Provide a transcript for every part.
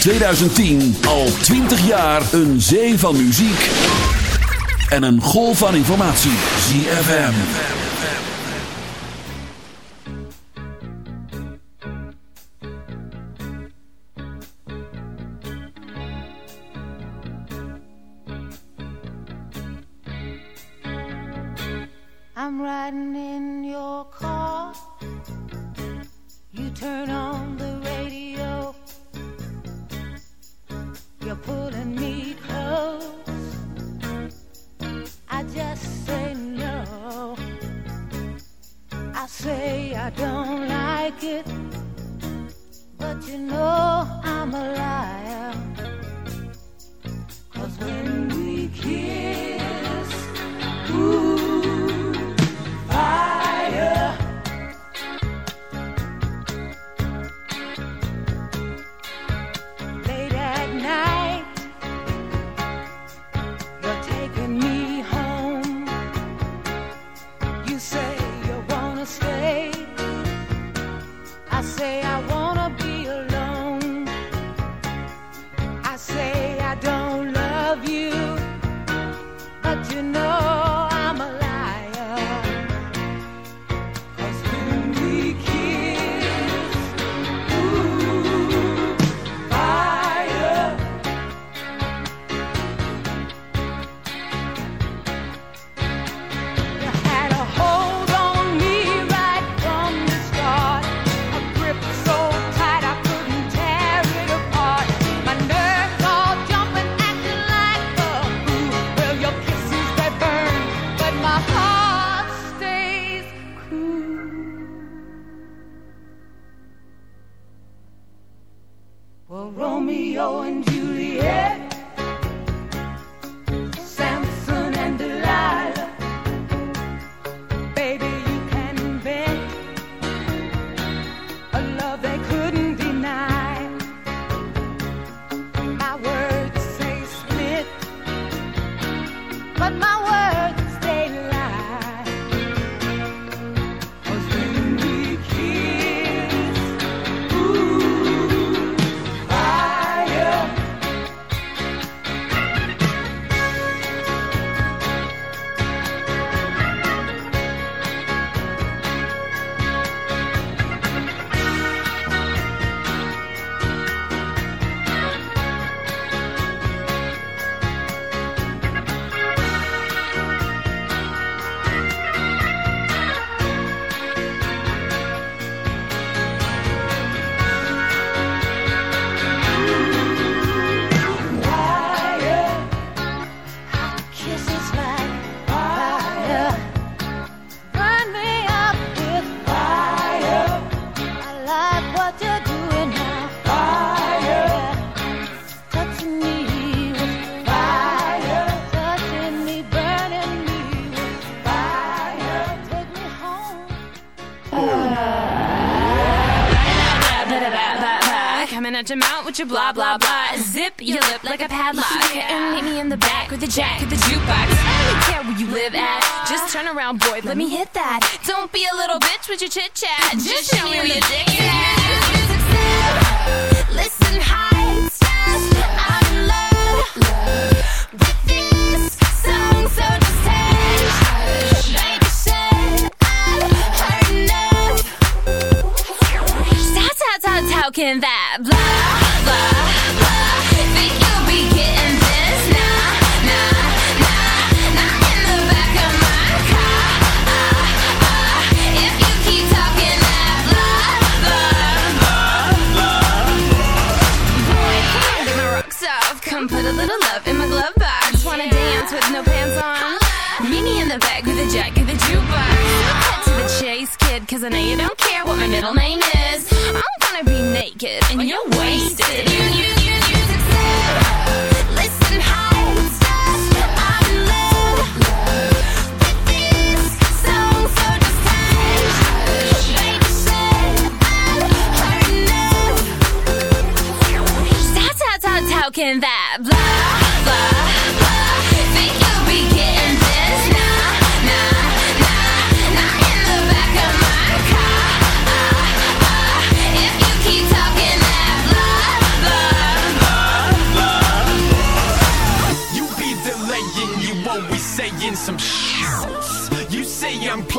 2010 al 20 jaar een zee van muziek. En een golf van informatie. ZFM. I'm riding in your car. You turn on the pulling me close. I just say no. I say I don't like it. But you know I'm a liar. Cause when we kiss, your mouth with your blah blah blah. Zip your lip like a padlock. And meet me in the back with the jack of the jukebox. I don't care where you live at. Just turn around, boy. Let me hit that. Don't be a little bitch with your chit chat. Just show me where your dick is at. Listen, high stars. I'm in love with this song, so just hush. Baby said I've heard enough. Stop, stop, stop talking that cause I know you don't care what my middle name is. I'm gonna be naked and you're wasted. You, you, you, you listen, I'm in love with this song, so just talking that blah,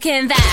Can that.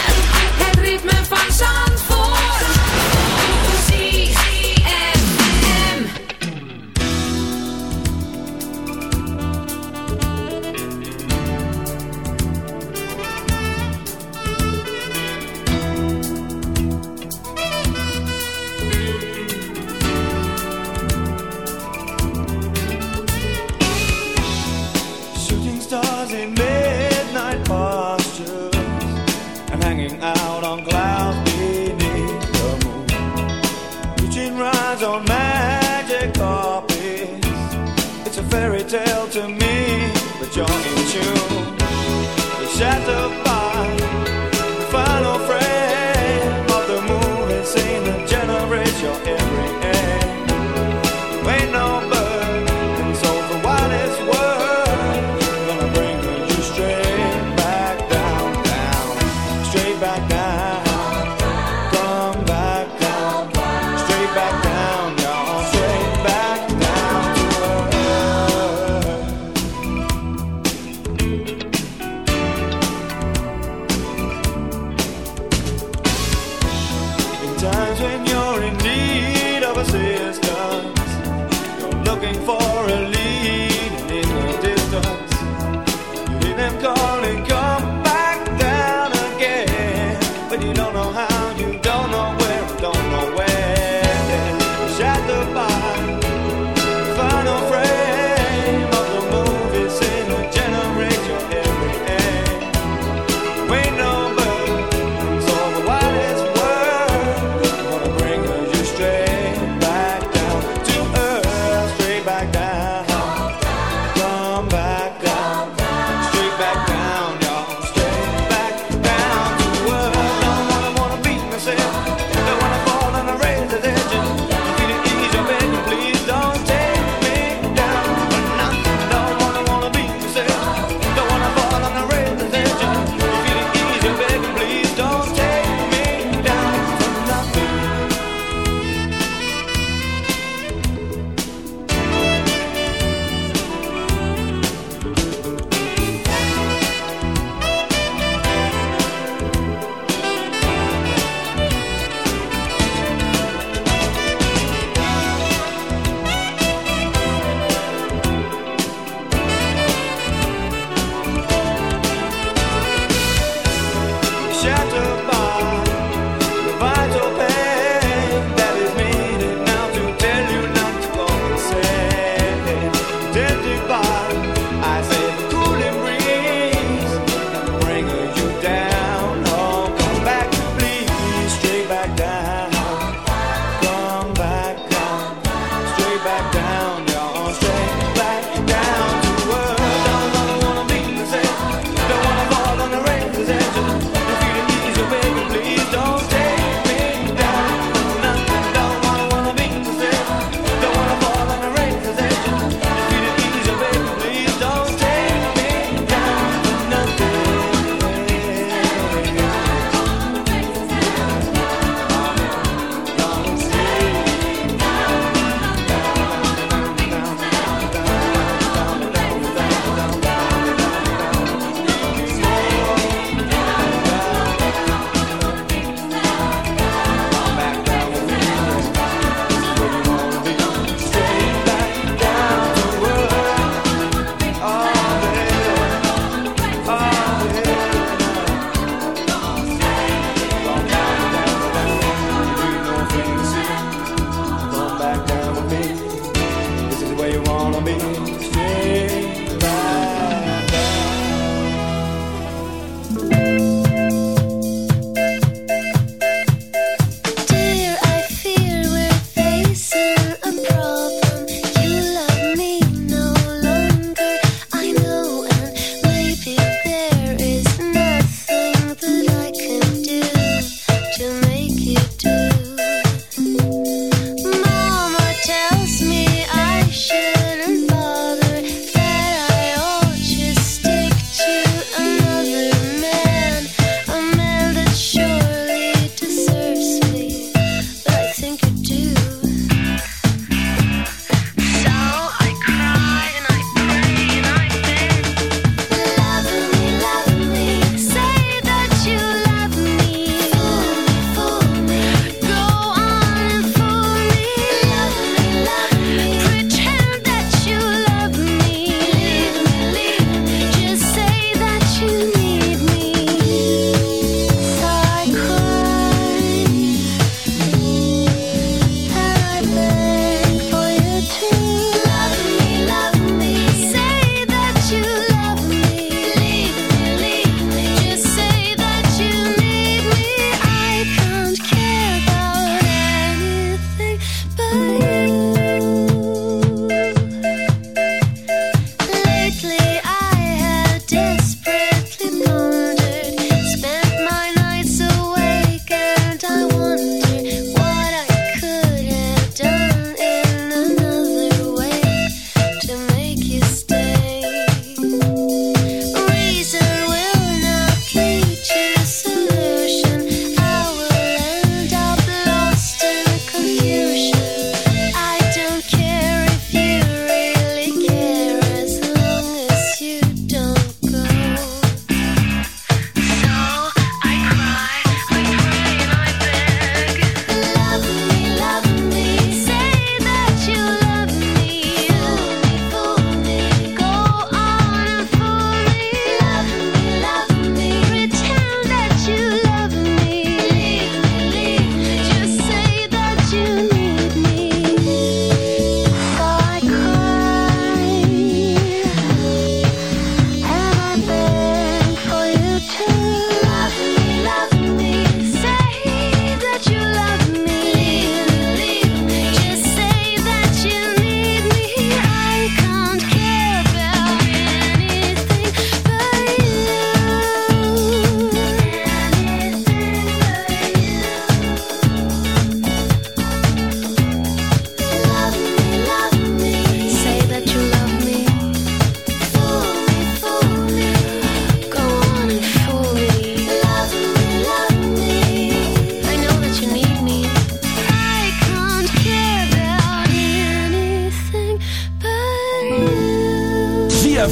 the bar.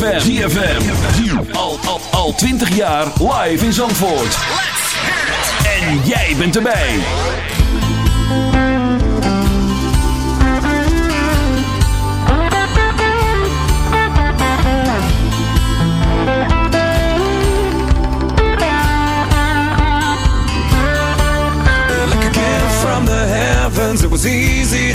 ZFM. ZFM. Al, al, al 20 jaar live in Zandvoort. En jij bent erbij. The heavens, was easy.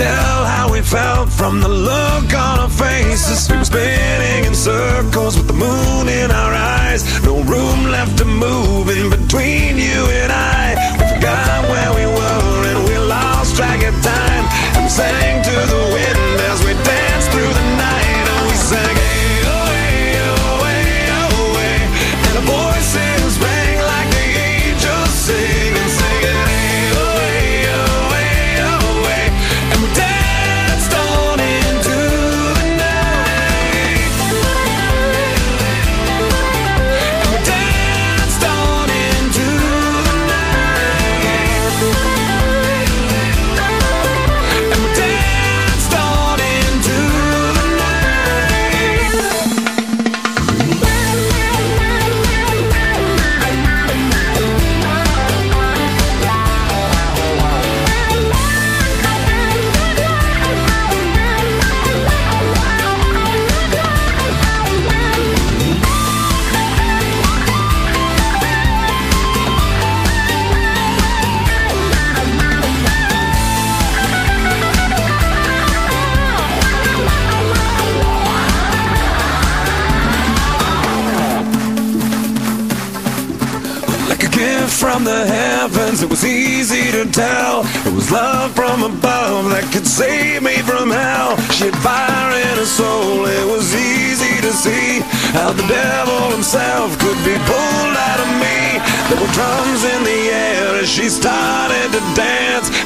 tell how we felt from the look on our faces.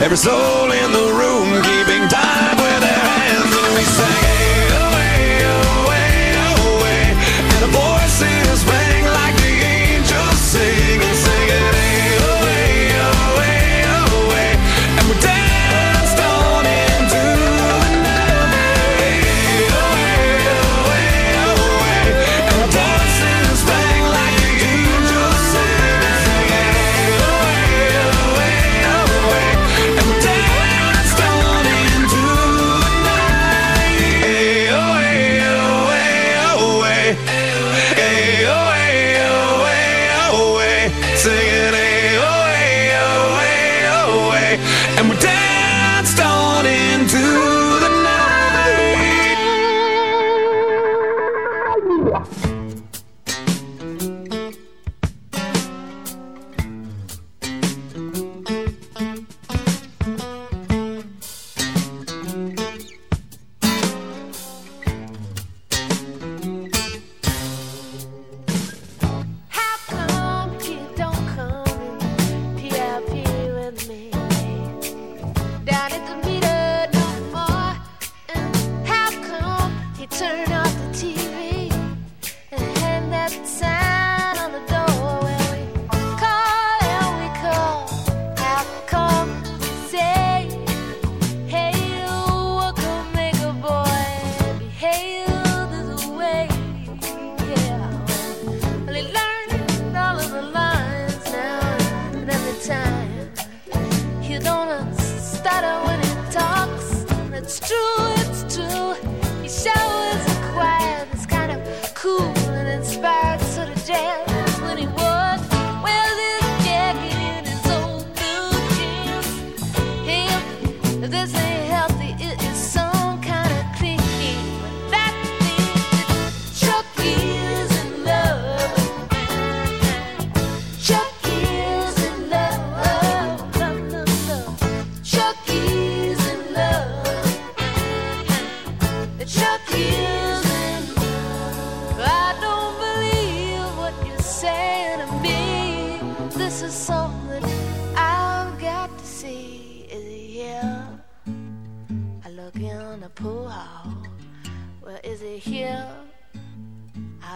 Every soul in the room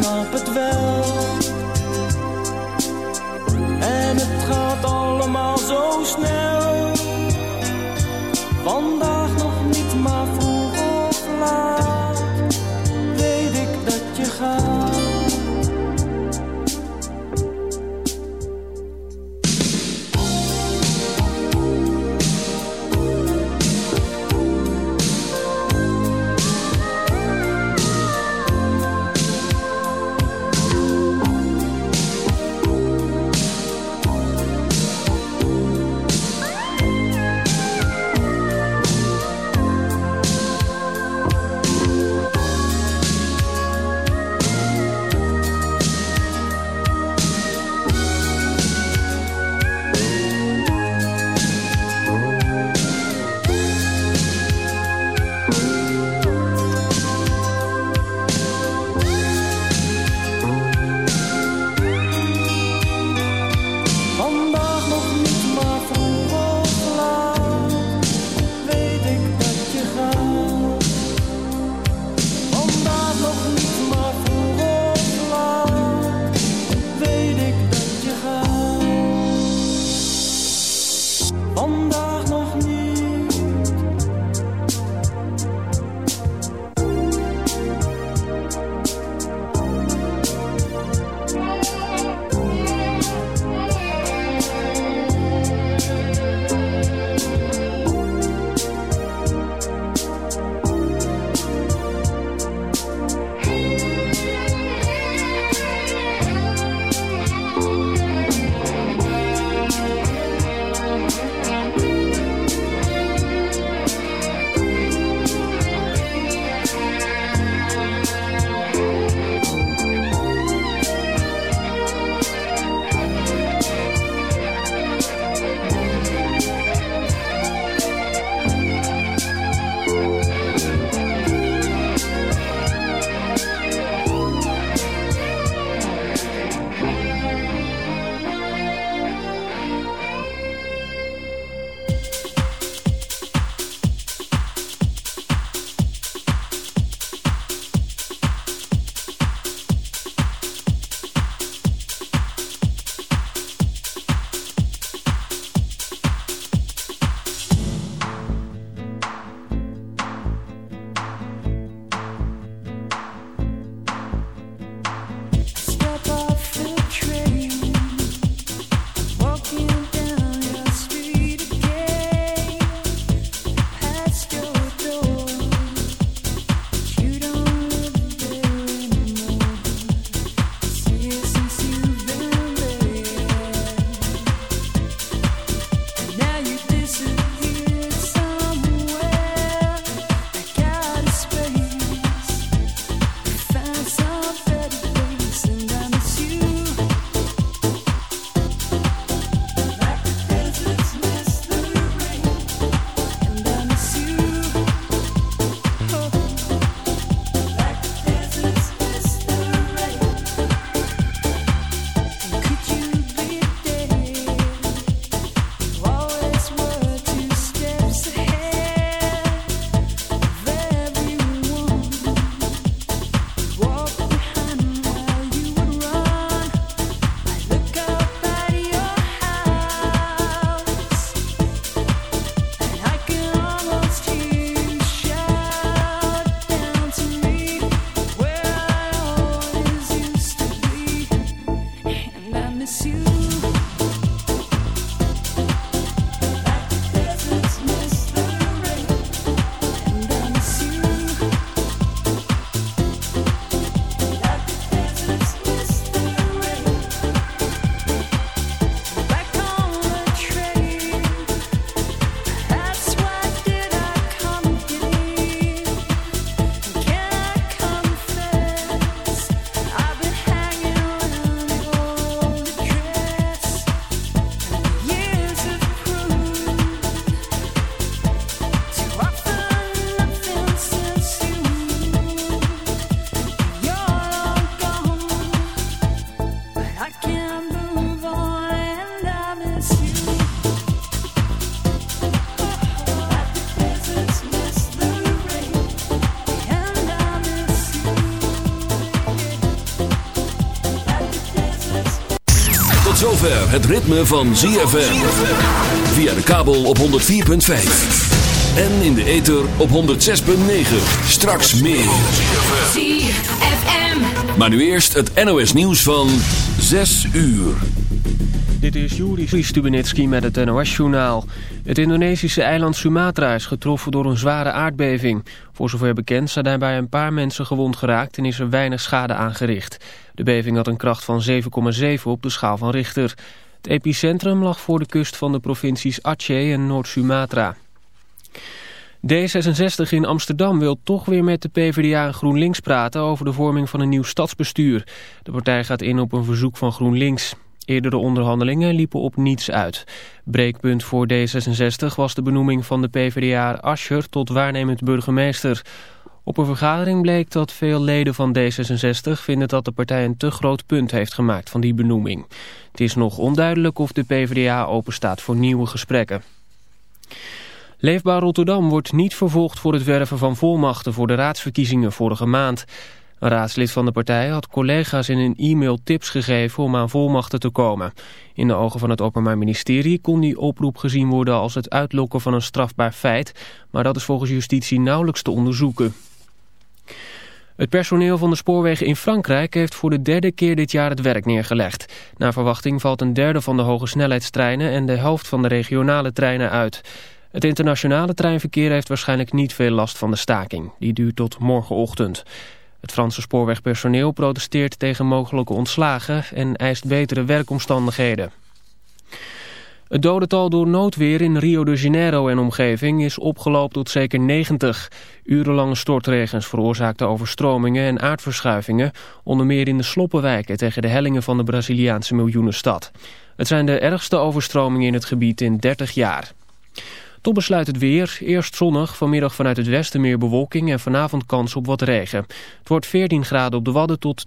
snap het wel. En het gaat allemaal zo snel. Vandaag. Het ritme van ZFM. Via de kabel op 104.5. En in de ether op 106.9. Straks meer. ZFM. Maar nu eerst het NOS nieuws van 6 uur. Dit is Juri Stubenitski met het NOS-journaal. Het Indonesische eiland Sumatra is getroffen door een zware aardbeving. Voor zover bekend zijn daarbij een paar mensen gewond geraakt en is er weinig schade aangericht. De beving had een kracht van 7,7 op de schaal van Richter. Het epicentrum lag voor de kust van de provincies Aceh en Noord-Sumatra. D66 in Amsterdam wil toch weer met de PvdA en GroenLinks praten over de vorming van een nieuw stadsbestuur. De partij gaat in op een verzoek van GroenLinks. Eerdere onderhandelingen liepen op niets uit. Breekpunt voor D66 was de benoeming van de PvdA Ascher tot waarnemend burgemeester. Op een vergadering bleek dat veel leden van D66 vinden dat de partij een te groot punt heeft gemaakt van die benoeming. Het is nog onduidelijk of de PvdA openstaat voor nieuwe gesprekken. Leefbaar Rotterdam wordt niet vervolgd voor het werven van volmachten voor de raadsverkiezingen vorige maand. Een raadslid van de partij had collega's in een e-mail tips gegeven om aan volmachten te komen. In de ogen van het Openbaar Ministerie kon die oproep gezien worden als het uitlokken van een strafbaar feit, maar dat is volgens justitie nauwelijks te onderzoeken. Het personeel van de spoorwegen in Frankrijk heeft voor de derde keer dit jaar het werk neergelegd. Naar verwachting valt een derde van de hoge snelheidstreinen en de helft van de regionale treinen uit. Het internationale treinverkeer heeft waarschijnlijk niet veel last van de staking. Die duurt tot morgenochtend. Het Franse spoorwegpersoneel protesteert tegen mogelijke ontslagen en eist betere werkomstandigheden. Het dodental door noodweer in Rio de Janeiro en omgeving is opgelopen tot zeker 90. Urenlange stortregens veroorzaakten overstromingen en aardverschuivingen, onder meer in de sloppenwijken tegen de hellingen van de Braziliaanse miljoenenstad. Het zijn de ergste overstromingen in het gebied in 30 jaar. Tot besluit het weer. Eerst zonnig, vanmiddag vanuit het westen meer bewolking en vanavond kans op wat regen. Het wordt 14 graden op de Wadden tot...